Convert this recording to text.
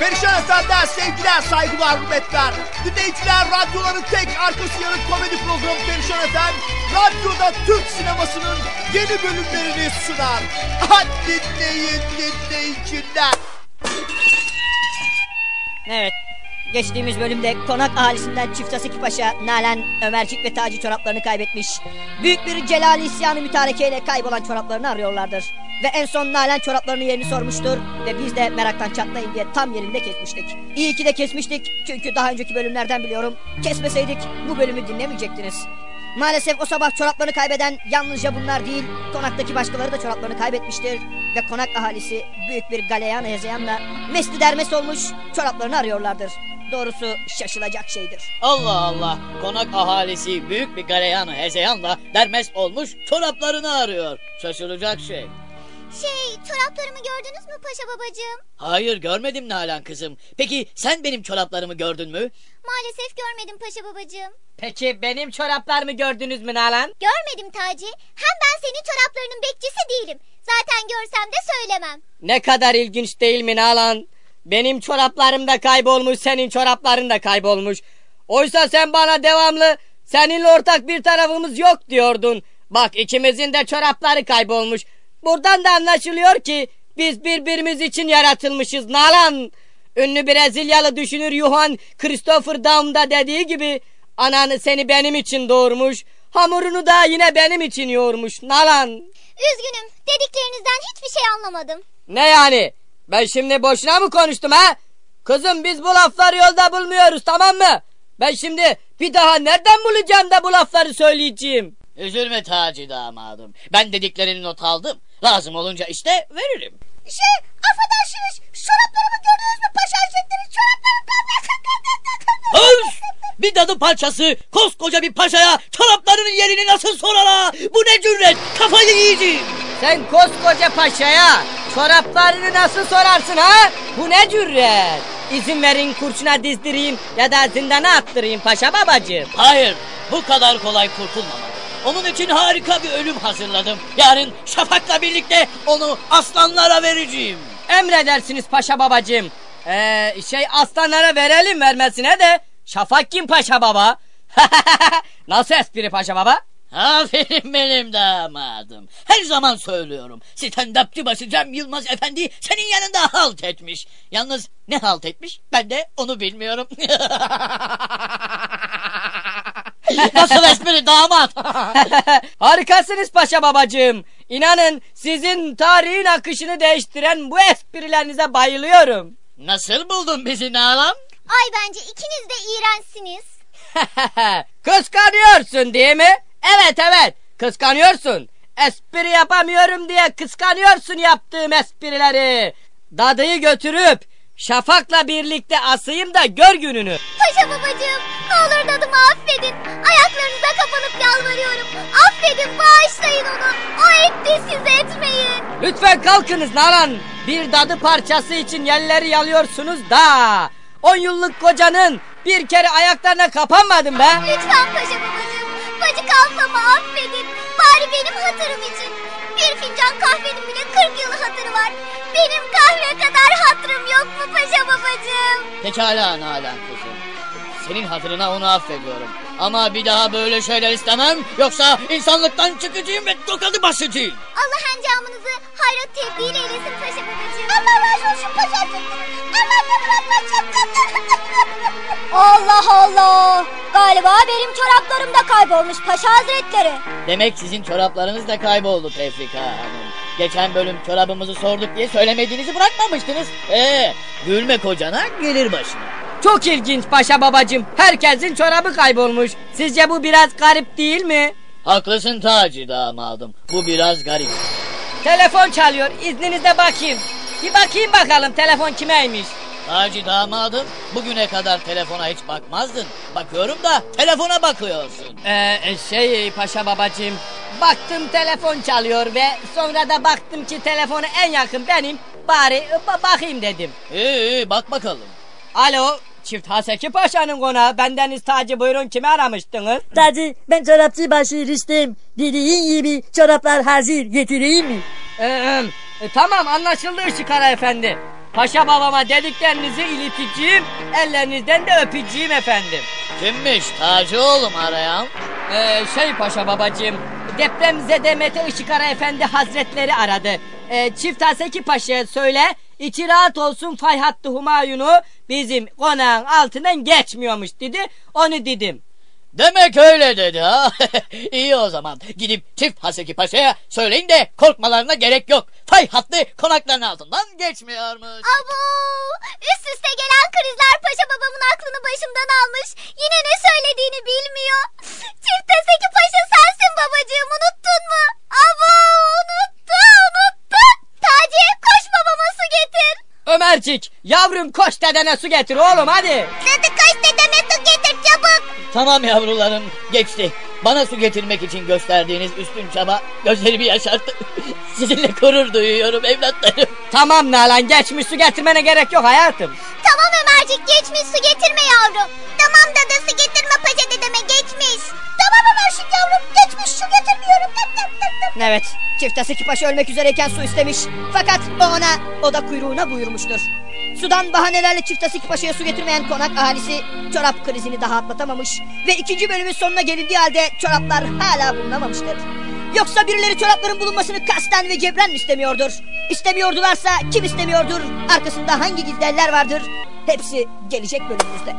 Perişan Efendi'den sevgiler, saygılar, hürmetler. Dinleyiciler radyoların tek arkası yarın komedi programı Perişan Efendi. Radyoda Türk sinemasının yeni bölümlerini sunar. Hadi dinleyin dinleyiciler. Evet. Geçtiğimiz bölümde konak ahalisinden Çift Asiki Paşa, Nalan, Ömercik ve Taci çoraplarını kaybetmiş. Büyük bir celali isyanı mütarekeyle kaybolan çoraplarını arıyorlardır. Ve en son Nalan çoraplarının yerini sormuştur ve biz de meraktan çatlayın diye tam yerinde kesmiştik. İyi ki de kesmiştik çünkü daha önceki bölümlerden biliyorum. Kesmeseydik bu bölümü dinlemeyecektiniz. Maalesef o sabah çoraplarını kaybeden yalnızca bunlar değil, konaktaki başkaları da çoraplarını kaybetmiştir. Ve konak ahalisi büyük bir galeyan hezeyanla mesli dermes olmuş çoraplarını arıyorlardır. Doğrusu şaşılacak şeydir. Allah Allah. Konak ahalisi büyük bir galeyanı hezeyanla dermes olmuş çoraplarını arıyor. Şaşılacak şey. Şey, çoraplarımı gördünüz mü paşa babacığım? Hayır görmedim Nalan kızım. Peki sen benim çoraplarımı gördün mü? Maalesef görmedim paşa babacığım. Peki benim çoraplarımı gördünüz mü Nalan? Görmedim Taci. Hem ben senin çoraplarının bekçisi değilim. Zaten görsem de söylemem. Ne kadar ilginç değil mi Nalan? Benim çoraplarım da kaybolmuş, senin çorapların da kaybolmuş. Oysa sen bana devamlı seninle ortak bir tarafımız yok diyordun. Bak ikimizin de çorapları kaybolmuş. Buradan da anlaşılıyor ki biz birbirimiz için yaratılmışız Nalan. Ünlü Brezilyalı düşünür Johann Christopher Daum da dediği gibi ananı seni benim için doğurmuş. Hamurunu da yine benim için yoğurmuş Nalan. Üzgünüm. Dediklerinizden hiçbir şey anlamadım. Ne yani? Ben şimdi boşuna mı konuştum ha? Kızım biz bu lafları yolda bulmuyoruz tamam mı? Ben şimdi bir daha nereden bulacağım da bu lafları söyleyeceğim? Üzülme Taci damadım. Ben dediklerini not aldım. Lazım olunca işte veririm. Şey, affedersiniz. Çoraplarımı gördünüz mü paşa hazretleri? Çoraplarım Höz! Bir dadı parçası koskoca bir paşaya çoraplarının yerini nasıl sorar ha? Bu ne cüret? Kafayı yiyeceğim. Sen koskoca paşaya çoraplarını nasıl sorarsın ha? Bu ne cüret? İzin verin kurşuna dizdireyim ya da zindana attırayım paşa babacığım. Hayır, bu kadar kolay kurtulmamalı. Onun için harika bir ölüm hazırladım. Yarın Şafak'la birlikte onu aslanlara vereceğim. Emredersiniz paşa babacığım. Ee, şey aslanlara verelim vermesine de Şafak kim paşa baba? Nasıl espri paşa baba? Aferin benim damadım. Her zaman söylüyorum. Stand-upçı başı Cem Yılmaz Efendi senin yanında halt etmiş. Yalnız ne halt etmiş ben de onu bilmiyorum. Nasıl espri damat? Harikasınız paşa babacığım. İnanın sizin tarihin akışını değiştiren bu esprilerinize bayılıyorum. Nasıl buldun bizi Nalan? Ay bence ikiniz de iğrençsiniz. Kıskanıyorsun değil mi? Evet evet kıskanıyorsun. Espri yapamıyorum diye kıskanıyorsun yaptığım esprileri. Dadıyı götürüp Şafak'la birlikte asayım da gör gününü. Paşa babacığım ne olur dadımı affedin. Ayaklarınıza kapanıp yalvarıyorum. Affedin bağışlayın onu. O etti siz etmeyin. Lütfen kalkınız Nalan. Bir dadı parçası için yerleri yalıyorsunuz da. On yıllık kocanın bir kere ayaklarına kapanmadım be. Lütfen paşa babacığım. Bacı kalfamı affedin. Bari benim hatırım için. Bir fincan kahvenin bile 40 yılı hatırı var. Benim kahve kadar hatırım yok mu paşa babacığım? Pekala Nalan kızım. Senin hatırına onu affediyorum. Ama bir daha böyle şeyler istemem. Yoksa insanlıktan çıkacağım ve tokadı başıcıyım. Allah encamınızı hayrat tebdil eylesin paşa babacığım. Allah razı olsun paşa Allah Allah Allah. Galiba benim çoraplarım da kaybolmuş paşa hazretleri. Demek sizin çoraplarınız da kayboldu Tefrika Hanım. Geçen bölüm çorabımızı sorduk diye söylemediğinizi bırakmamıştınız. Ee, gülme kocana gelir başına. Çok ilginç paşa babacığım. Herkesin çorabı kaybolmuş. Sizce bu biraz garip değil mi? Haklısın Taci damadım. Bu biraz garip. Telefon çalıyor. İzninizle bakayım. Bir bakayım bakalım telefon kimeymiş. Taci damadım bugüne kadar telefona hiç bakmazdın. Bakıyorum da telefona bakıyorsun. Ee, şey paşa babacığım. Baktım telefon çalıyor ve sonra da baktım ki telefonu en yakın benim. Bari ba- bakayım dedim. İyi iyi bak bakalım. Alo Çift Haseki Paşa'nın konağı. Bendeniz Taci buyurun kimi aramıştınız? Taci ben çorapçı başı Rüstem. Dediğin gibi çoraplar hazır getireyim mi? Ee, e, tamam anlaşıldı Işık Ara Efendi. Paşa babama dediklerinizi ileteceğim, ellerinizden de öpeceğim efendim. Kimmiş Tacıoğlu mu arayan? Ee, şey paşa babacığım, depremzede Mete Işıkara Efendi Hazretleri aradı. Ee, Çift Haseki Paşa'ya söyle, içi rahat olsun fay hattı Humayun'u bizim konağın altından geçmiyormuş dedi, onu dedim. Demek öyle dedi ha. İyi o zaman. Gidip çift Haseki Paşa'ya söyleyin de korkmalarına gerek yok. Fay hattı konakların altından geçmiyormuş. Abo! Üst üste gelen krizler paşa babamın aklını başımdan almış. Yine ne söylediğini bilmiyor. Ömercik, yavrum koş dedene su getir oğlum hadi. Dede koş dedeme su getir çabuk. Tamam yavrularım geçti. Bana su getirmek için gösterdiğiniz üstün çaba gözlerimi yaşarttı. Sizinle gurur duyuyorum evlatlarım. Tamam Nalan geçmiş su getirmene gerek yok hayatım. Tamam Ömercik geçmiş su getirme yavrum. Tamam dede su getirme paşa dedeme geçmiş. Tamam Ömercik yavrum geçmiş su getirmiyorum. Evet, Çiftaseki Paşa ölmek üzereyken su istemiş. Fakat o ona, o da kuyruğuna buyurmuştur. Sudan bahanelerle Çiftaseki Paşa'ya su getirmeyen konak ahalisi çorap krizini daha atlatamamış. Ve ikinci bölümün sonuna gelindiği halde çoraplar hala bulunamamıştır. Yoksa birileri çorapların bulunmasını kasten ve cebren mi istemiyordur? İstemiyordularsa kim istemiyordur? Arkasında hangi gizleller vardır? Hepsi gelecek bölümümüzde.